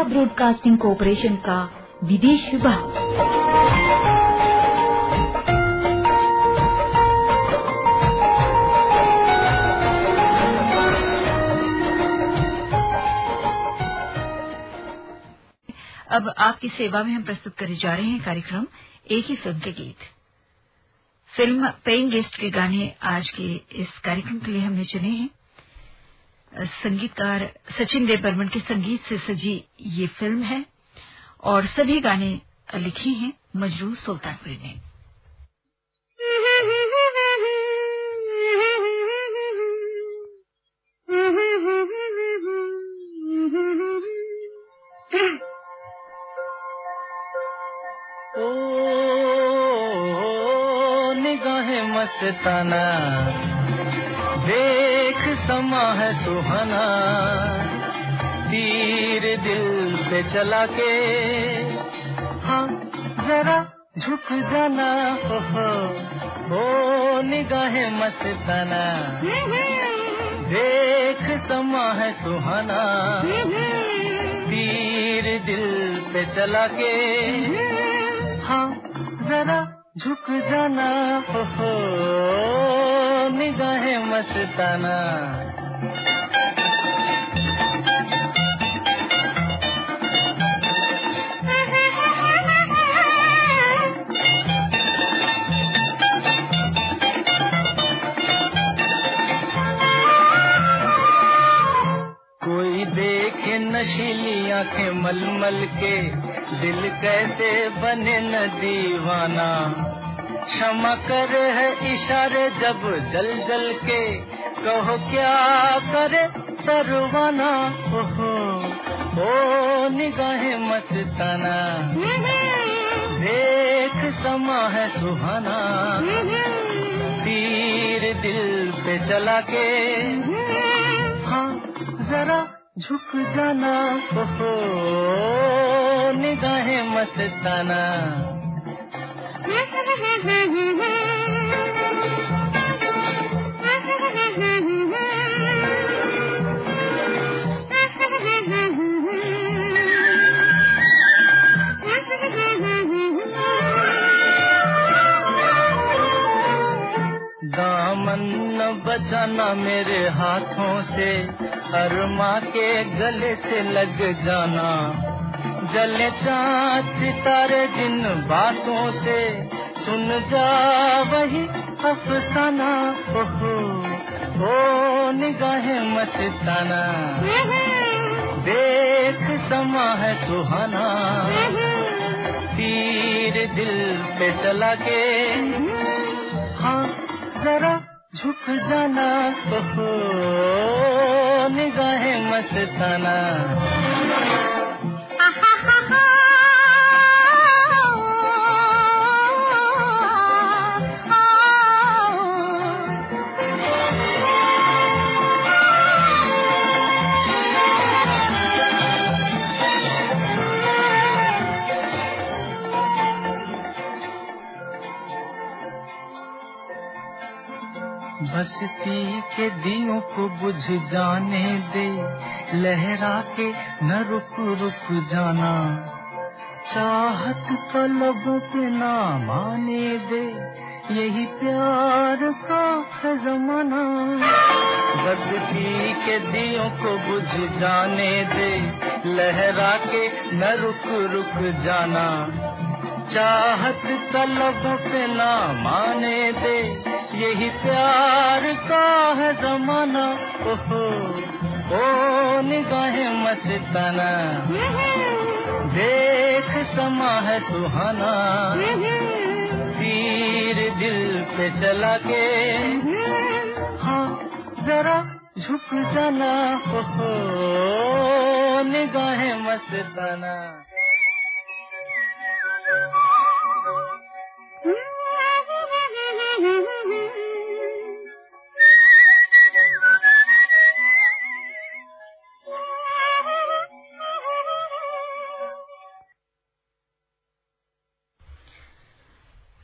Sri Lanka broadcasting corporation का विदेश विभाग। अब आपकी सेवा में हम प्रस्तुत करने जा रहे हैं कार्यक्रम एक ही फ़िल्म के गीत। फ़िल्म पेइंग गेस्ट के गाने आज के इस कार्यक्रम के लिए हमने चुने हैं। संगीतकार सचिन देव बर्मन के संगीत से सजी ये फ़िल्म है और सभी गाने लिखी हैं मजरू सुल्तानपुरी ने। मस्ताना। देख समा है सुहाना। तीर दिल पे चला के। हाँ जरा झुक जाना हो हो। निगाहें मस्ताना देख समा है सुहाना। तीर दिल पे चला के। हाँ जरा झुक जाना हो, हो। निगाहें मस्ताना मलमल के दिल कैसे बने न दीवाना। क्षमा कर है इशारे जब जल जल के, कहो क्या करे परवाना ओहो, ओ निगाहें मस्ताना। देख समा है सुहाना। तीर दिल पे चला के। हाँ जरा झुक जाना हो निगाहें मस्ताना दामन न बचाना मेरे हाथों से। अरमा के गले से लग जाना। जले चाँद सितारे जिन बातों से, सुन जा वही अफसाना। ओहो, ओ निगाहें मस्ताना। देख समा है सुहाना। तीर दिल पे चला के हाँ जरा झुक जाना। हो निगाहें मस्ताना। को बुझ जाने दे। लहरा के न रुक रुक जाना। चाहत तलब पे ना माने दे। यही प्यार का है जमाना बस्ती के दियों को बुझ जाने दे। लहरा के न रुक रुक जाना। चाहत तलब पे ना माने दे। यही प्यार का है जमाना। ओहो, ओ निगाहें मस्ताना। देख समा है सुहाना। तीर दिल पे चला के। हाँ जरा झुक जाना। ओहो, निगाहें मस्ताना।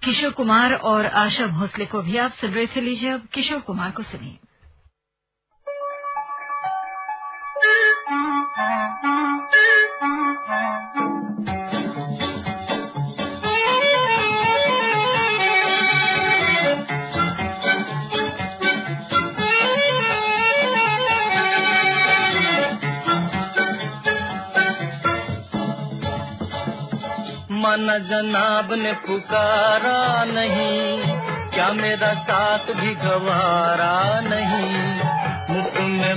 किशोर कुमार और आशा भोसले को भी आप सुन रहे थे लीजिए अब किशोर कुमार को सुनिए। मन जनाब ने पुकारा नहीं। क्या मेरा साथ भी गवारा नहीं? मुख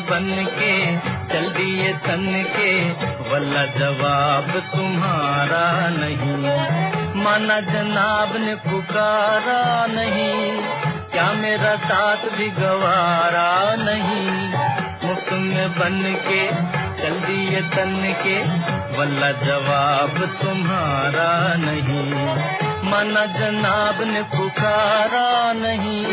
बन के चल दिए तन के, वल्ला जवाब तुम्हारा नहीं। माना जनाब ने पुकारा नहीं। क्या मेरा साथ भी गवारा नहीं? मुख बन के चल दिए तन के वल्ला जवाब तुम्हारा नहीं। मना जनाब ने पुकारा नहीं।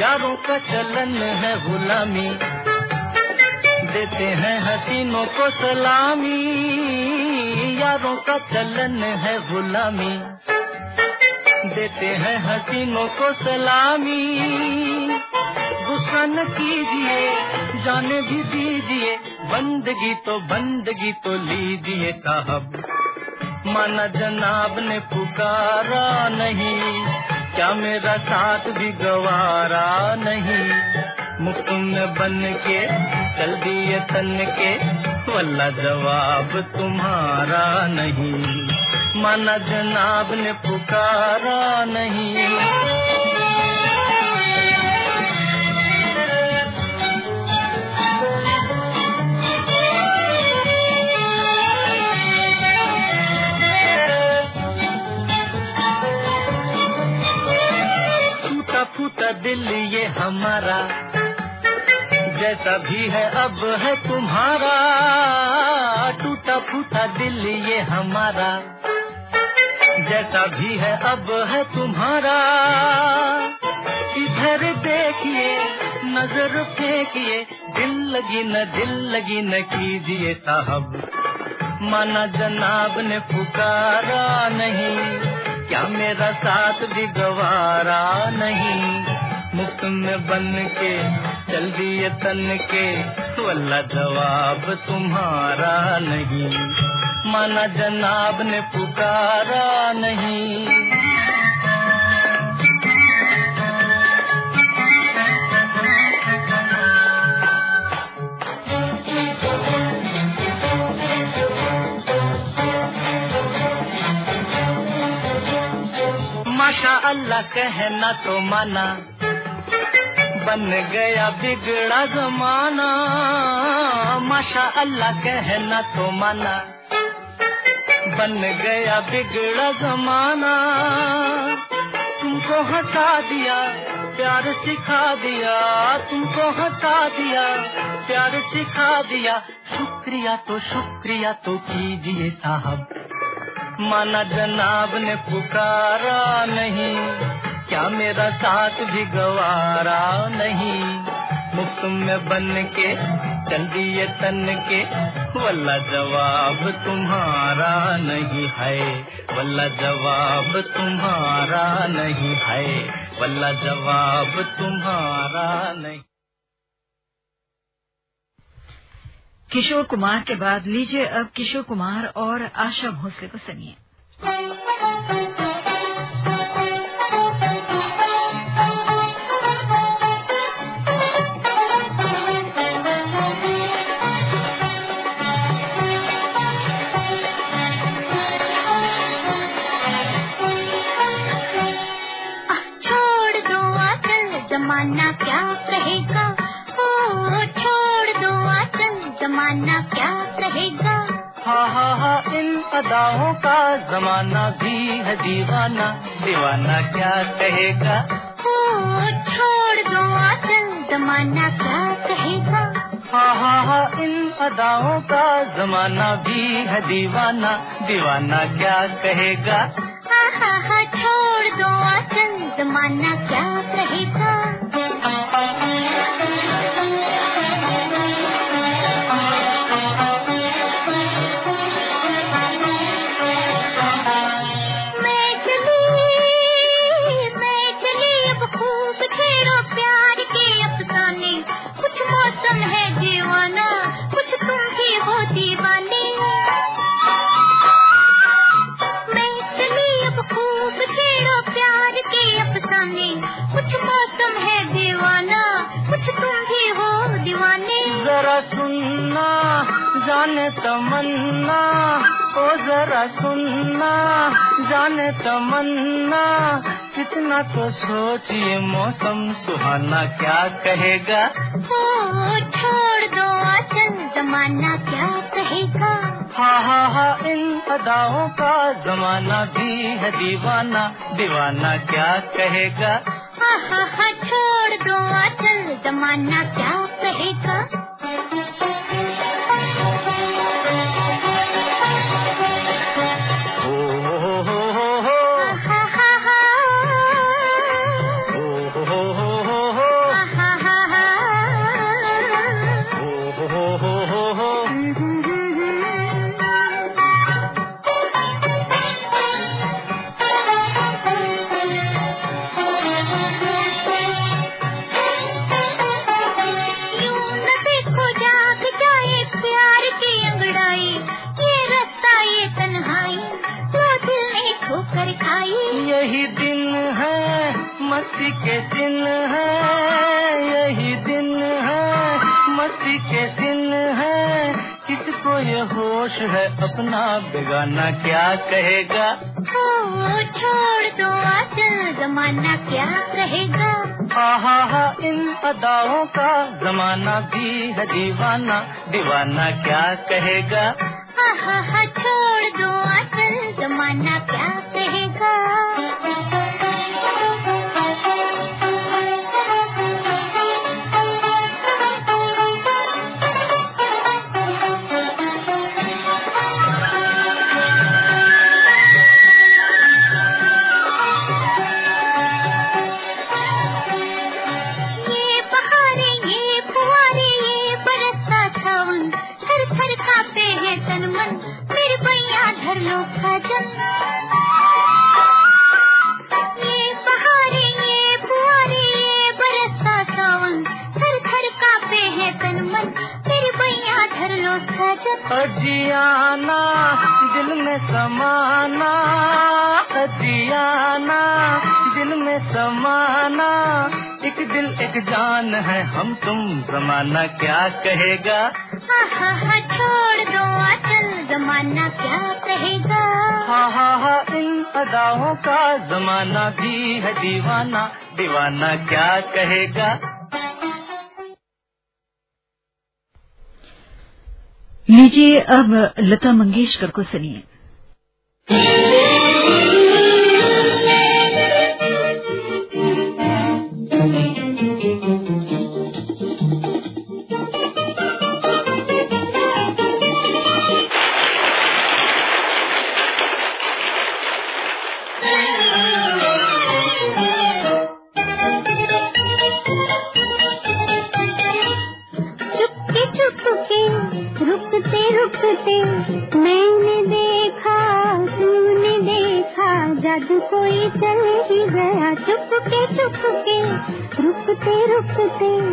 यारों का चलन है गुलामी। देते हैं हसीनों को सलामी। यारों का चलन है गुलामी। देते हैं हसीनों को सलामी। गुस्सा कीजिए, जाने भी दीजिए। बंदगी तो बंदगी तो लीजिए साहब। माना जनाब ने पुकारा नहीं, क्या मेरा साथ भी गवारा नहीं? मुकुम बन के चल दिए तन के वल्ला जवाब तुम्हारा नहीं। माना जनाब ने पुकारा नहीं। फूटा दिल ये हमारा। जैसा भी है, अब है तुम्हारा। टूटा फूटा दिल ये हमारा। जैसा भी है, अब है तुम्हारा। इधर देखिए, नज़र फेंकिए, दिल लगी न, दिल लगी न कीजिए साहब। माना जनाब ने पुकारा नहीं, क्या मेरा साथ भी गवारा नहीं? मुफ़्त में बन के, चल दिए तन के। वल्ला जवाब तुम्हारा नहीं। माना जनाब ने पुकारा नहीं। माशा अल्लाह कहना तो माना बन गया बिगड़ा जमाना। माशा अल्लाह कहना तो माना। बन गया बिगड़ा जमाना। तुमको हंसा दिया, प्यार सिखा दिया। तुमको हंसा दिया, प्यार सिखा दिया। शुक्रिया तो शुक्रिया तो कीजिए साहब। माना जनाब ने पुकारा नहीं। क्या मेरा साथ भी गवारा नहीं? मुफ़्त में बन के चल दिए तन के, वल्ला जवाब तुम्हारा नहीं है। वल्ला जवाब तुम्हारा नहीं है। वल्ला जवाब तुम्हारा नहीं। किशोर कुमार के बाद लीजिए अब किशोर कुमार और आशा भोसले को सुनिए। जमाना क्या कहेगा ओ छोड़ दो आचल जमाना क्या कहेगा हा हा हा इन अदाओं का जमाना भी है दीवाना। दीवाना क्या कहेगा? ओ छोड़ दो आचल जमाना क्या कहेगा हा हा हा इन अदाओं का जमाना भी है दीवाना। दीवाना क्या कहेगा? हा हा हा छोड़ दो आचल जमाना क्या कहेगा जरा सुनना जाने तमन्ना कितना तो सोचिए मौसम सुहाना क्या कहेगा। ओ छोड़ दो आचल जमाना क्या कहेगा। हा हा हा इन अदाओं का जमाना भी है दीवाना दीवाना क्या कहेगा। हा हा हा छोड़ दो आचल जमाना क्या कहेगा। कहेगा? ओ छोड़ दो आचल जमाना क्या कहेगा? हा हा हा इन अदाओं का जमाना भी है दीवाना। दीवाना क्या कहेगा? हा हा हा छोड़ दो आचल जमाना क्या कहेगा? अजियाना दिल में समाना। अजियाना दिल में समाना। एक दिल एक जान है हम तुम जमाना क्या कहेगा? हा हा हा छोड़ दो अचल जमाना क्या कहेगा? हा हा हा इन अदाओं का जमाना भी है दीवाना। दीवाना क्या कहेगा? लीजिए अब लता मंगेशकर को सुनिए। सकते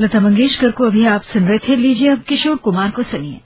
लता मंगेशकर को अभी आप सुन रहे थे लीजिए अब किशोर कुमार को सुनिए।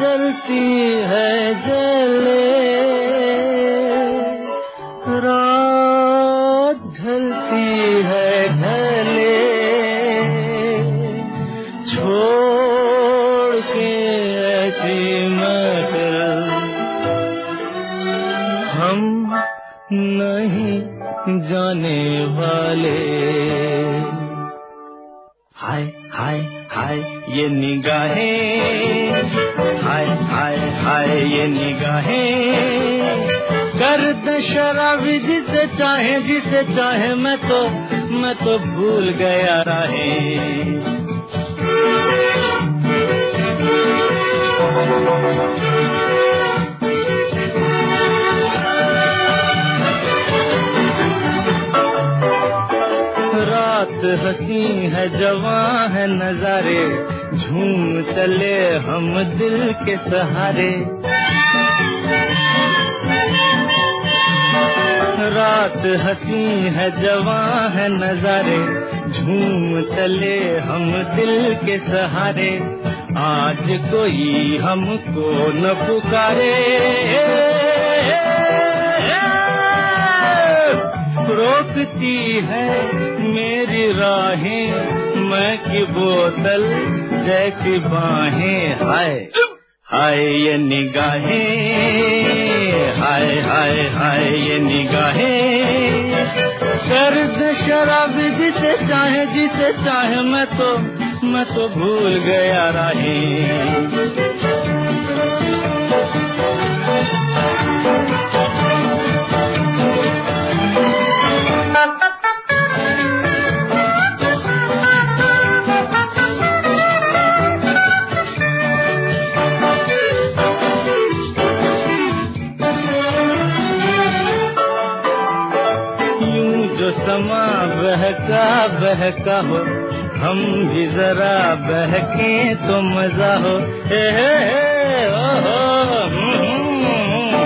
जलती है जले चाहे मैं तो मैं तो भूल गया राहें। रात हसी है जवां है नजारे, झूम चले हम दिल के सहारे। रात हसी है जवां है नजारे, झूम चले हम दिल के सहारे। आज कोई हमको न पुकारे। रोकती है मेरी राहें, मैं की बोतल जैसी बाहें। हाय हाय ये निगाहें। हाय हाय हाय, ये निगाहें। सर्द शराब जिसे चाहे जिसे चाहे, मैं तो मैं तो भूल गया राहें। बहका बहका हो, हम भी जरा बहके तो मज़ा हो, हे हे हे ओ हो हम्म।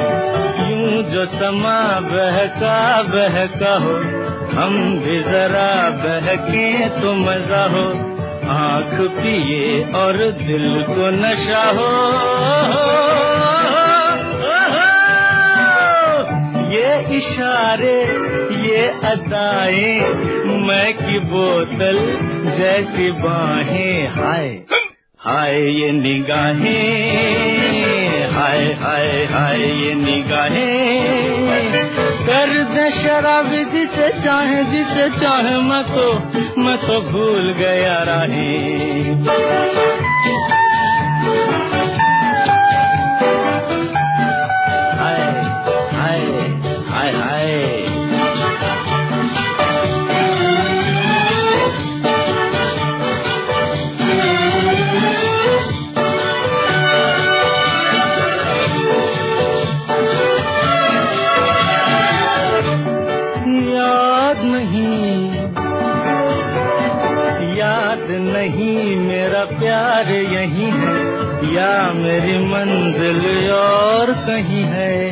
यूँ जो समा बहका बहका हो, हम भी जरा बहके तो मज़ा हो आँख पिए और दिल को नशा हो ये इशारे ये अदाएँ मैं की बोतल जैसी बाहें, हाय हाय ये निगाहें, हाय हाय हाय ये निगाहें। कर दे शराब जिसे चाहे जिसे चाहे, मैं तो मैं तो भूल गया राहें। नहीं मेरा प्यार यही है। या मेरी मंजिल और कहीं है।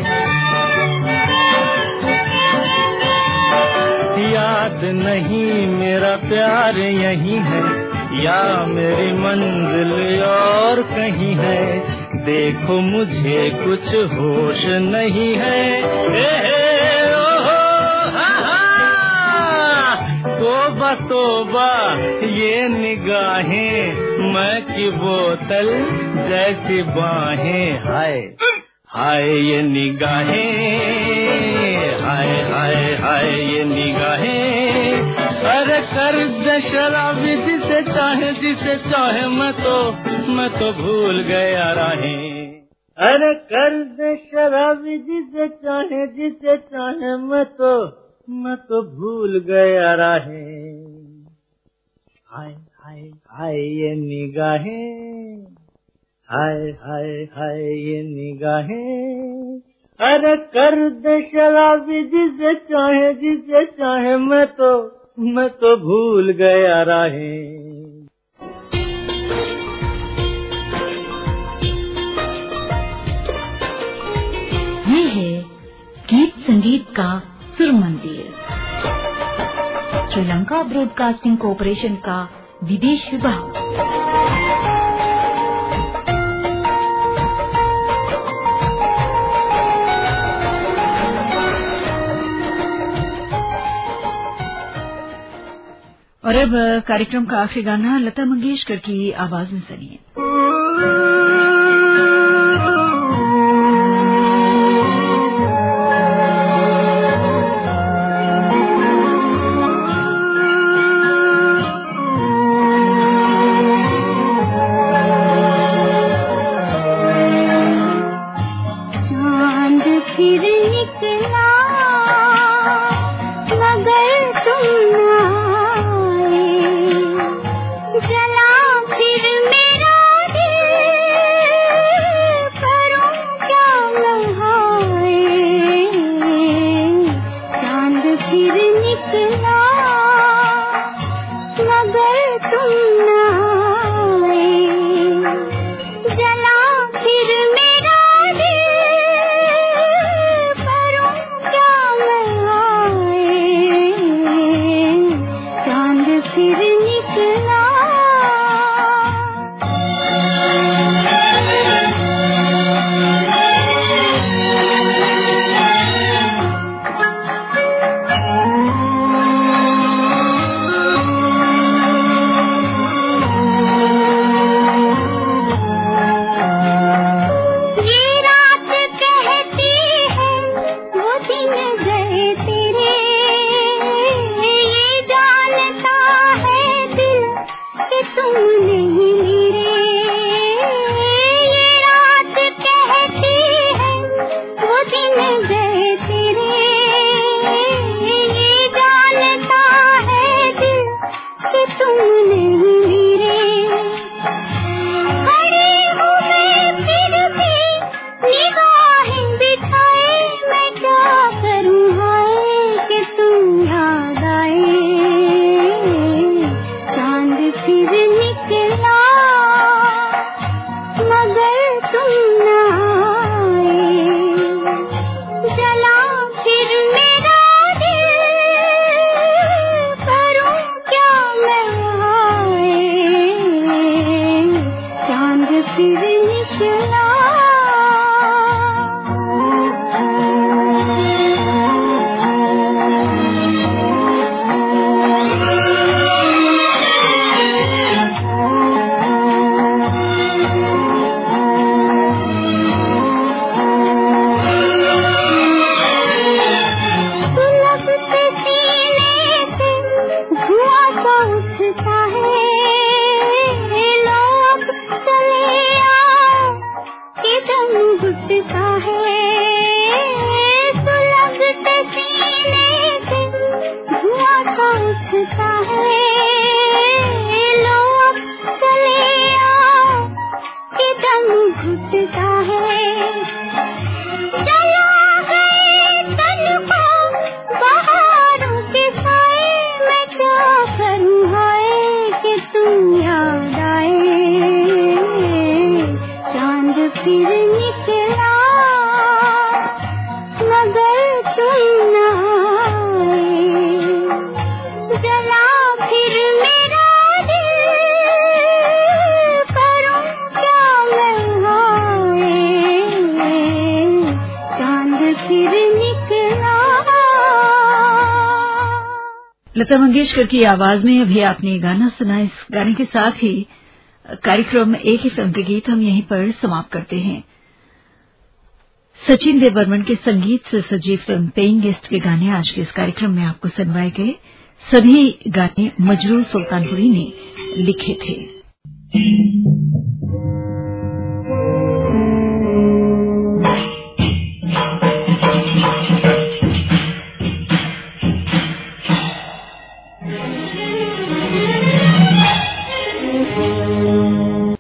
याद नहीं मेरा प्यार यही है। या मेरी मंजिल और कहीं है। देखो मुझे कुछ होश नहीं है। ए, तोबा, ये निगाहें मैं की बोतल जैसी बाहें। हाय हाय ये निगाहें, हाय हाय हाय ये निगाहें। अरे कर शराबी जिसे चाहे जिसे चाहे, मैं तो मैं तो भूल गया राहें। अरे कर शराबी जिसे चाहे जिसे चाहे, मैं तो मैं तो भूल गया राहें। हाय हाय हाय, ये निगाहें। हाय हाय हाय, ये निगाहें। अरे कर दे शराबी जिसे चाहे जिसे चाहे, मैं तो मैं तो भूल गया राहें। ये है गीत संगीत का सुर मंदिर श्रीलंका ब्रॉडकास्टिंग कॉरपोरेशन का विदेश विभाग। और अब, कार्यक्रम का आखिरी गाना लता मंगेशकर की आवाज़ में सुनिए। लता मंगेशकर की आवाज़ में अभी आपने गाना सुना, इस गाने के साथ ही कार्यक्रम एक ही फ़िल्म के गीत हम यहीं पर समाप्त करते हैं। सचिन देव बर्मन के संगीत से सजीव फ़िल्म पेइंग गेस्ट के गाने आज के इस कार्यक्रम में आपको सुनवाए गए सभी गाने मजरूर सुल्तानपुरी ने लिखे थे।